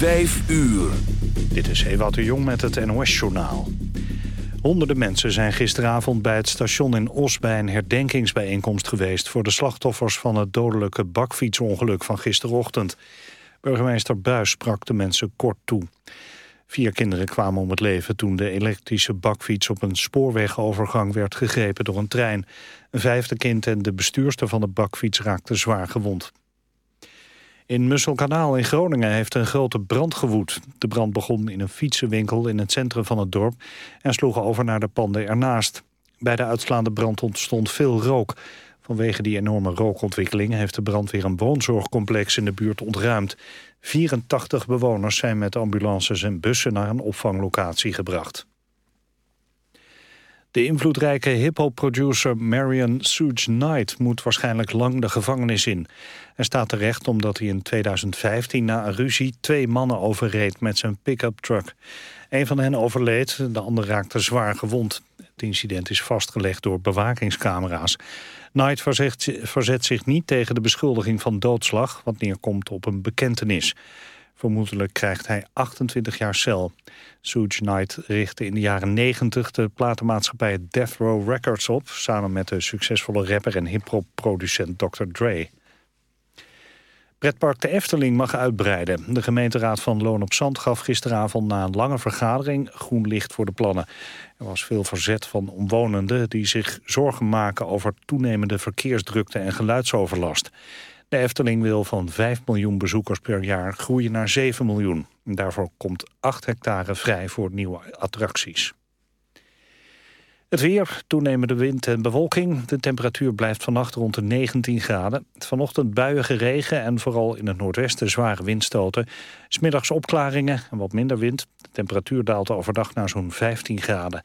Vijf uur. Dit is Ewout de Jong met het NOS-journaal. Honderden mensen zijn gisteravond bij het station in Os... bij een herdenkingsbijeenkomst geweest... voor de slachtoffers van het dodelijke bakfietsongeluk van gisterochtend. Burgemeester Buis sprak de mensen kort toe. Vier kinderen kwamen om het leven toen de elektrische bakfiets... op een spoorwegovergang werd gegrepen door een trein. Een vijfde kind en de bestuurster van de bakfiets raakten zwaar gewond. In Musselkanaal in Groningen heeft een grote brand gewoed. De brand begon in een fietsenwinkel in het centrum van het dorp... en sloeg over naar de panden ernaast. Bij de uitslaande brand ontstond veel rook. Vanwege die enorme rookontwikkeling heeft de brandweer een woonzorgcomplex in de buurt ontruimd. 84 bewoners zijn met ambulances en bussen naar een opvanglocatie gebracht. De invloedrijke hip-hop-producer Marion Suge Knight moet waarschijnlijk lang de gevangenis in. Hij staat terecht omdat hij in 2015 na een ruzie twee mannen overreed met zijn pick-up truck. Een van hen overleed, de ander raakte zwaar gewond. Het incident is vastgelegd door bewakingscamera's. Knight verzet, zich niet tegen de beschuldiging van doodslag, wat neerkomt op een bekentenis. Vermoedelijk krijgt hij 28 jaar cel. Suge Knight richtte in de jaren 90 de platenmaatschappij Death Row Records op... samen met de succesvolle rapper en hip-hop-producent Dr. Dre. Pretpark de Efteling mag uitbreiden. De gemeenteraad van Loon op Zand gaf gisteravond na een lange vergadering groen licht voor de plannen. Er was veel verzet van omwonenden die zich zorgen maken over toenemende verkeersdrukte en geluidsoverlast. De Efteling wil van 5 miljoen bezoekers per jaar groeien naar 7 miljoen. Daarvoor komt 8 hectare vrij voor nieuwe attracties. Het weer, toenemende wind en bewolking. De temperatuur blijft vannacht rond de 19 graden. Vanochtend buiige regen en vooral in het noordwesten zware windstoten. Smiddags opklaringen en wat minder wind. De temperatuur daalt overdag naar zo'n 15 graden.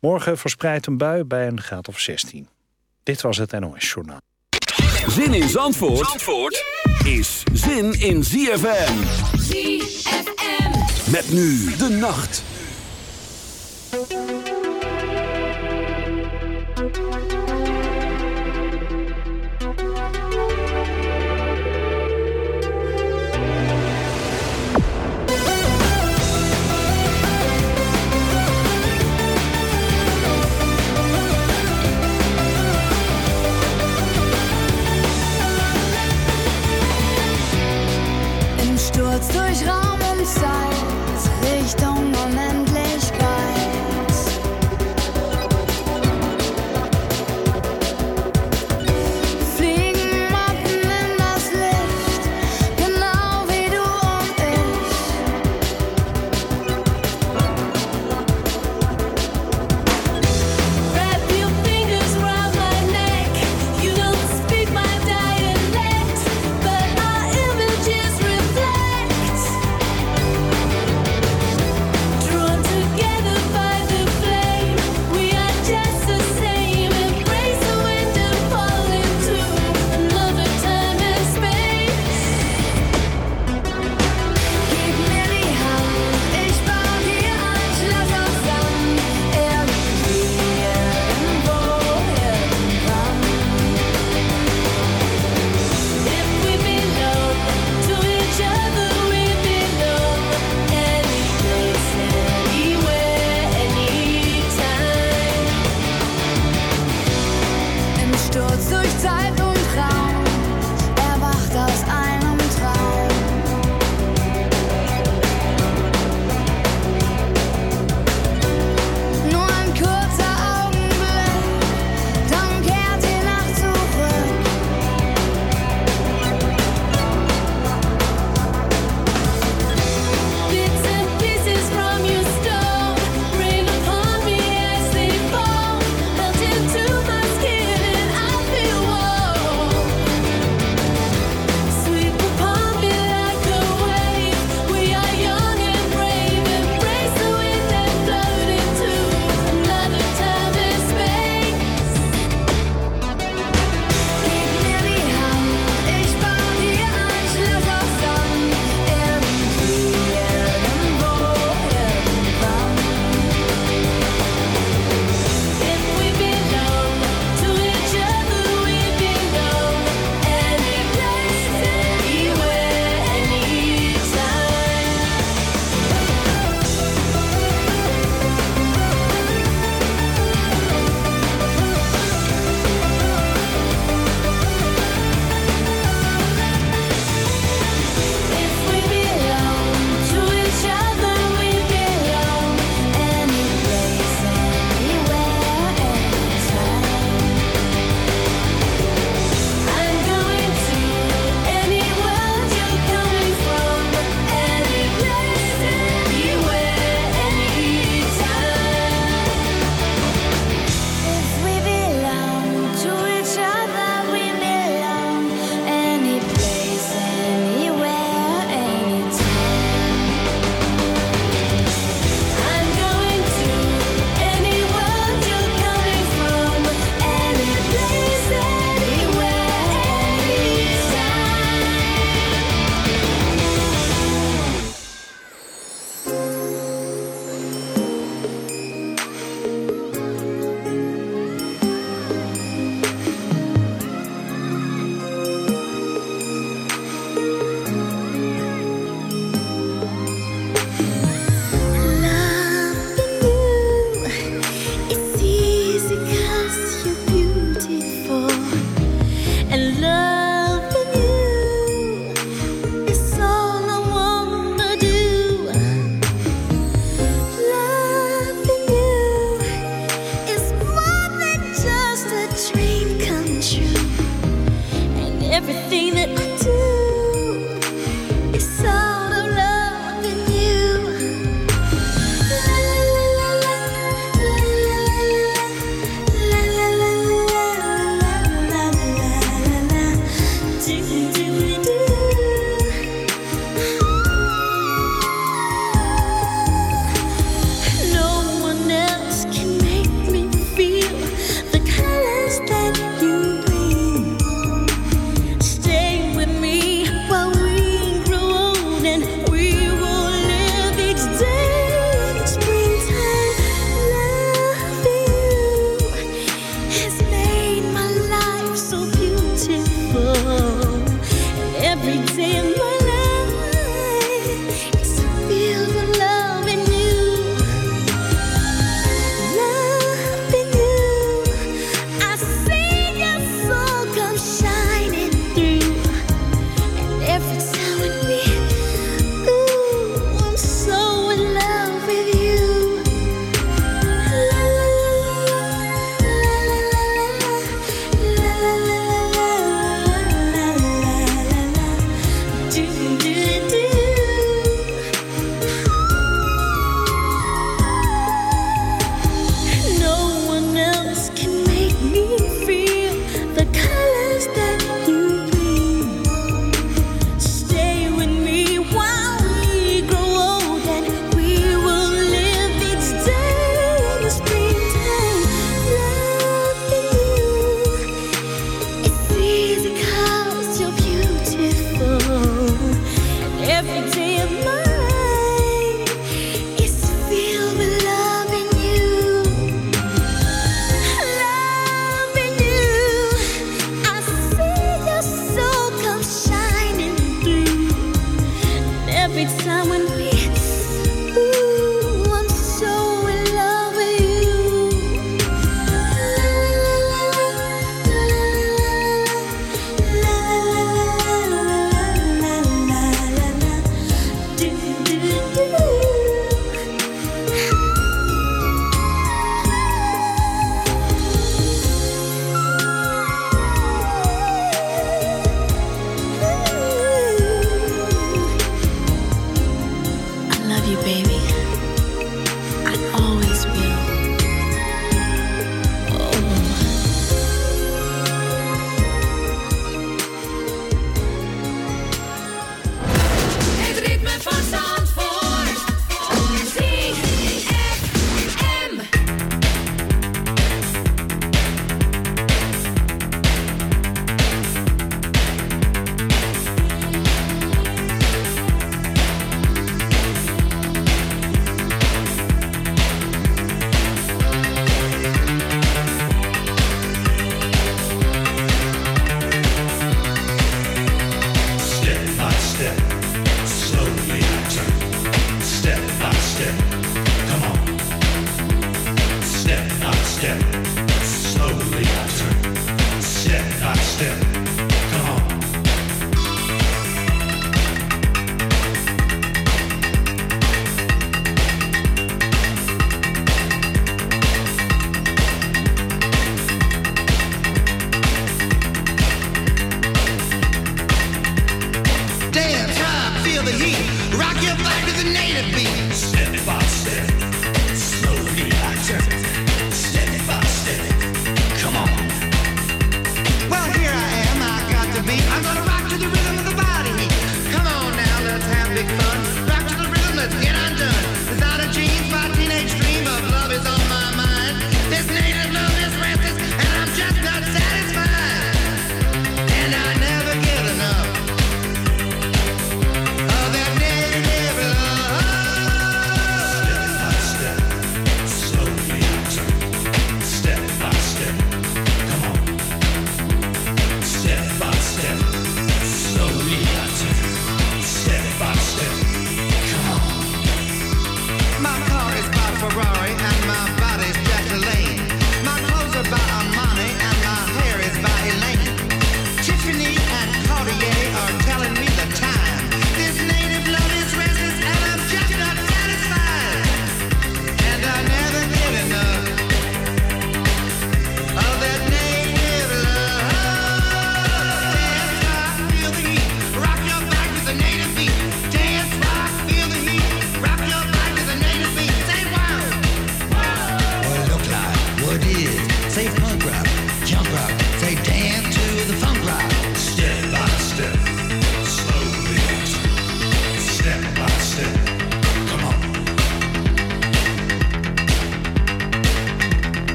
Morgen verspreidt een bui bij een graad of 16. Dit was het NOS Journaal. Zin in Zandvoort, Zandvoort is zin in ZFM. ZFM. Met nu de nacht.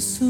soon.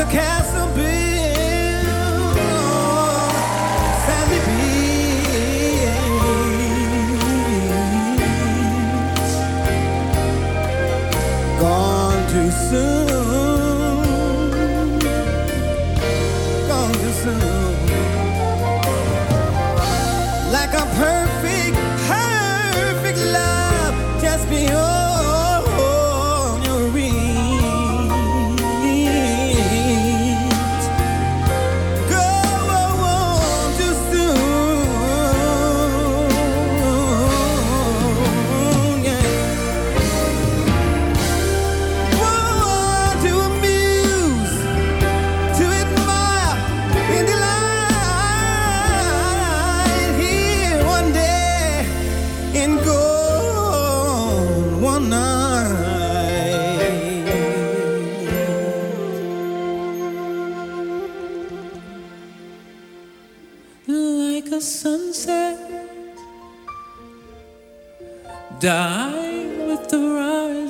could cat. the sunset, dive with the rise.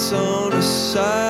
on a side.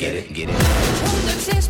Get it, get it.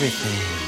everything.